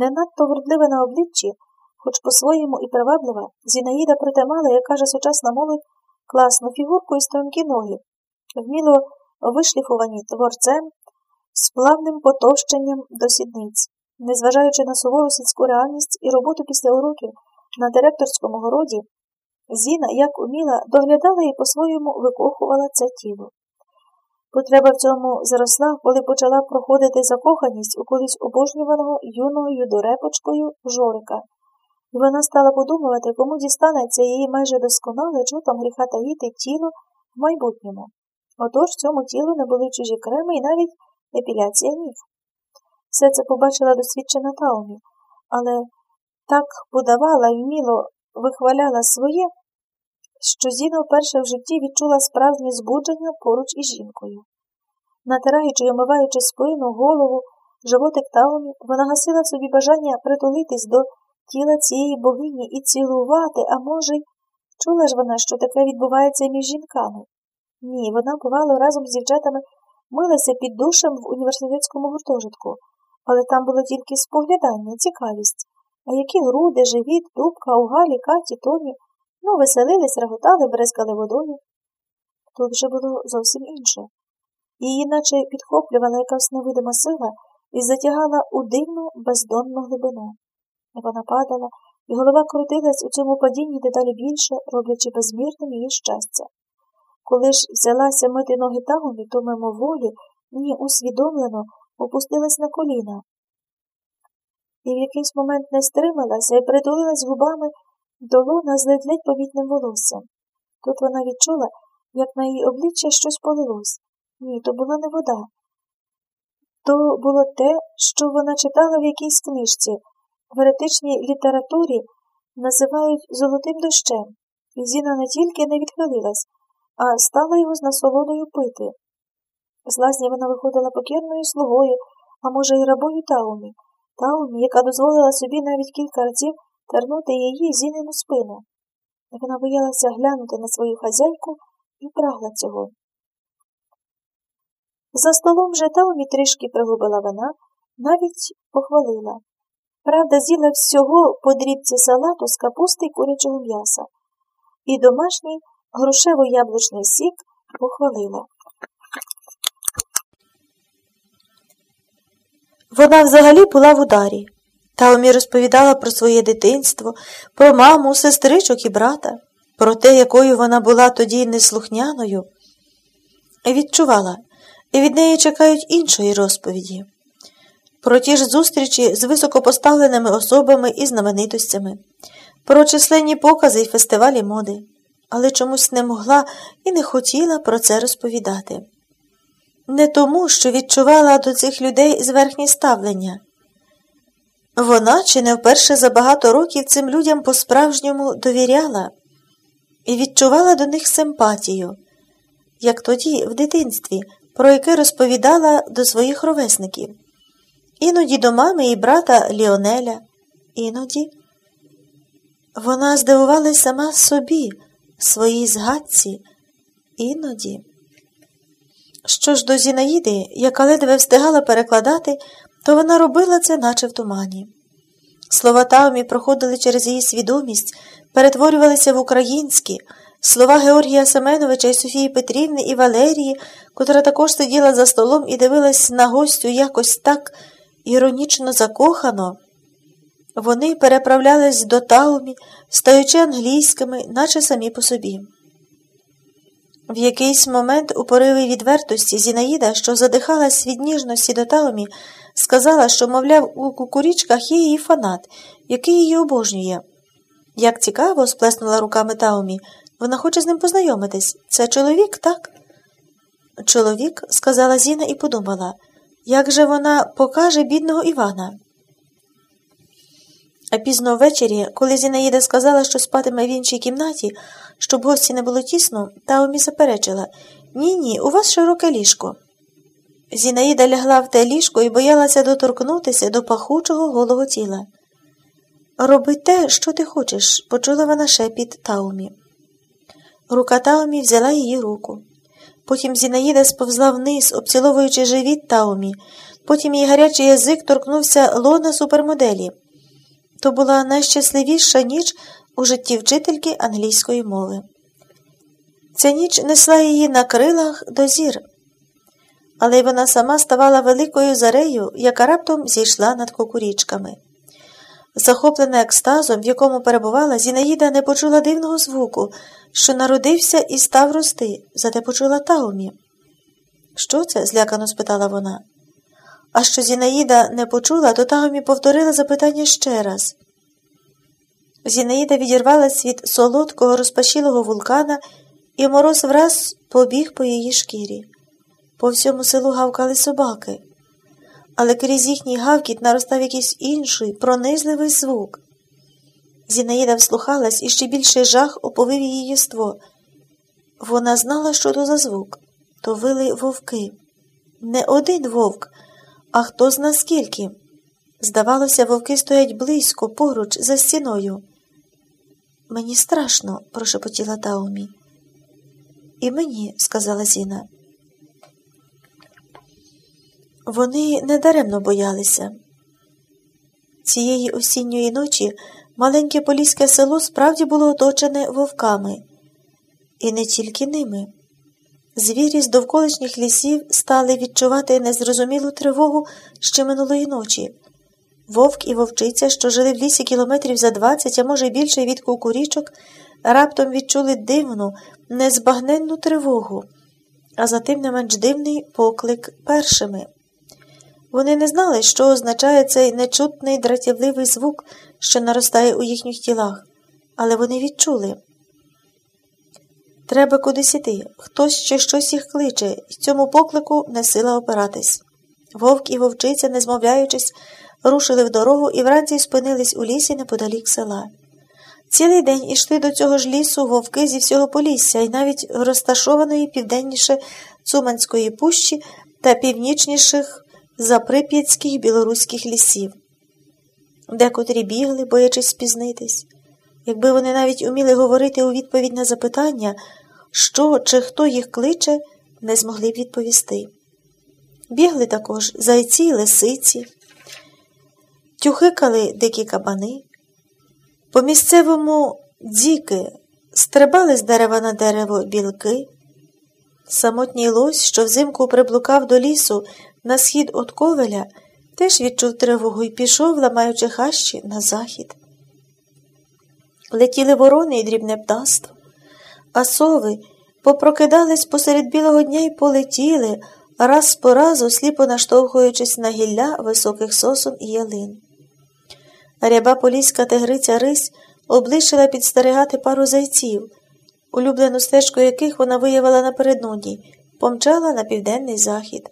Не надто вродлива на обличчі, хоч по-своєму і приваблива, Зінаїда проте мала, як каже сучасна молодь, класну фігурку і стрункі ноги, вміло вишліфувані творцем, з плавним потовщенням до сідниць. Незважаючи на сувору сільську реальність і роботу після уроків на директорському городі, Зіна, як уміла, доглядала і по-своєму викохувала це тіло. Потреба в цьому заросла, коли почала проходити закоханість у колись обожнюваного юною дорепочкою Жорика, і вона стала подумувати, кому дістанеться її майже досконале, там гріха таїти тіло в майбутньому. Отож цьому тілу не були чужі креми і навіть епіляція ніг. Все це побачила досвідчена Таумі, але так подавала і вміло вихваляла своє, що Зіна вперше в житті відчула справжнє збудження поруч із жінкою. Натираючи й омиваючи спину, голову, животик Таумі, вона гасила в собі бажання притулитись до тіла цієї богині і цілувати, а може, й чула ж вона, що таке відбувається між жінками. Ні, вона, бувало, разом з дівчатами милася під душем в університетському гуртожитку, але там було тільки споглядання, цікавість. А які груди, живіт, дубка, у Галі, Каті, Тоні, ну, веселились, реготали, бризкали водою. Тут вже було зовсім інше. Її наче підхоплювала якась невидима сила і затягала у дивну, бездонну глибину. Вона падала, і голова крутилась у цьому падінні дедалі більше, роблячи безмірним її щастя. Коли ж взялася мити ноги тагомі, то мимоволі, ні усвідомлено опустилась на коліна. І в якийсь момент не стрималася і притулилась губами до лона з ледь-ледь помітним волоссям. Тут вона відчула, як на її обличчя щось полилось. Ні, то була не вода. То було те, що вона читала в якійсь книжці, в еретичній літературі називають золотим дощем, і Зіна не тільки не відхилилась, а стала його з насолодою пити. З лазні вона виходила покірною слугою, а може, й рабою Таумі, Таумі, яка дозволила собі навіть кілька разів тернути її зінину спину. Вона боялася глянути на свою хазяйку і прагла цього. За столом же Таумі трішки пригубила вина, навіть похвалила. Правда, з'їла всього по дрібці салату з капусти й курячого м'яса, і домашній грушево-яблучний сік похвалила. Вона взагалі була в ударі. Таомі розповідала про своє дитинство, про маму, сестричок і брата, про те, якою вона була тоді неслухняною, відчувала, і від неї чекають іншої розповіді, про ті ж зустрічі з високопоставленими особами і знаменитостями, про численні покази й фестивалі моди, але чомусь не могла і не хотіла про це розповідати. Не тому, що відчувала до цих людей зверхні ставлення. Вона чи не вперше за багато років цим людям по-справжньому довіряла і відчувала до них симпатію, як тоді, в дитинстві, про яке розповідала до своїх ровесників, іноді до мами і брата Ліонеля, іноді. Вона здивувалась сама собі, своїй згадці, іноді. Що ж до Зінаїди, яка ледве встигала перекладати, то вона робила це, наче в тумані. Слова Таумі проходили через її свідомість, перетворювалися в українські, слова Георгія Семеновича і Софії Петрівни і Валерії, котра також сиділа за столом і дивилась на гостю якось так іронічно закохано. Вони переправлялись до Таумі, стаючи англійськими, наче самі по собі. В якийсь момент у пориві відвертості Зінаїда, що задихалась від ніжності до Таумі, сказала, що, мовляв, у кукурічках є її фанат, який її обожнює. Як цікаво, сплеснула руками Таумі, вона хоче з ним познайомитись. Це чоловік, так? Чоловік, сказала Зіна і подумала, як же вона покаже бідного Івана. А пізно ввечері, коли Зінаїда сказала, що спатиме в іншій кімнаті, щоб гості не було тісно, Таумі заперечила Ні, ні, у вас широке ліжко. Зінаїда лягла в те ліжко і боялася доторкнутися до пахучого голого тіла. Роби те, що ти хочеш, почула вона шепіт Таумі. Рука Таумі взяла її руку. Потім Зінаїда сповзла вниз, обціловуючи живіт Таумі, потім її гарячий язик торкнувся лона супермоделі. То була найщасливіша ніч у житті вчительки англійської мови. Ця ніч несла її на крилах до зір, але й вона сама ставала великою зарею, яка раптом зійшла над кукурічками. Захоплена екстазом, в якому перебувала, Зінаїда не почула дивного звуку, що народився і став рости, зате почула Таумі. Що це? злякано спитала вона. А що Зінаїда не почула, то Таумі повторила запитання ще раз. Зінаїда відірвалась від солодкого розпашілого вулкана, і мороз враз побіг по її шкірі. По всьому селу гавкали собаки але крізь їхній гавкіт наростав якийсь інший, пронизливий звук. Зінаїда вслухалась і ще більший жах оповив її єство. Вона знала, що то за звук. То вили вовки. Не один вовк, а хто зна скільки. Здавалося, вовки стоять близько, поруч, за стіною. Мені страшно, прошепотіла Таумі. І мені, сказала Зіна. Вони недаремно боялися. Цієї осінньої ночі маленьке поліське село справді було оточене вовками, і не тільки ними. Звірі з довколишніх лісів стали відчувати незрозумілу тривогу ще минулої ночі. Вовк і вовчиця, що жили в лісі кілометрів за двадцять, а може більше від кукурічок, раптом відчули дивну, незбагненну тривогу, а затим не менш дивний поклик першими. Вони не знали, що означає цей нечутний дратівливий звук, що наростає у їхніх тілах, але вони відчули. Треба кудись іти. Хтось ще щось їх кличе, і цьому поклику не сила опиратись. Вовк і вовчиця, не змовляючись, рушили в дорогу і вранці спинились у лісі неподалік села. Цілий день ішли до цього ж лісу вовки зі всього полісся і навіть розташованої південніше Цуманської пущі та північніших заприп'ятських білоруських лісів. Декотрі бігли, боячись спізнитись. Якби вони навіть уміли говорити у відповідь на запитання, що чи хто їх кличе, не змогли б відповісти. Бігли також зайці й лисиці, тюхикали дикі кабани. По місцевому дзіки стрибали з дерева на дерево білки. Самотній лось, що взимку приблукав до лісу, на схід от ковеля теж відчув тривогу і пішов, ламаючи хащі на захід. Летіли ворони і дрібне птаство, а сови попрокидались посеред білого дня і полетіли, раз по разу сліпо наштовхуючись на гілля високих сосон і ялин. Ряба поліська тигриця Рись облишила підстерегати пару зайців, улюблену стежку яких вона виявила напередодні, помчала на південний захід.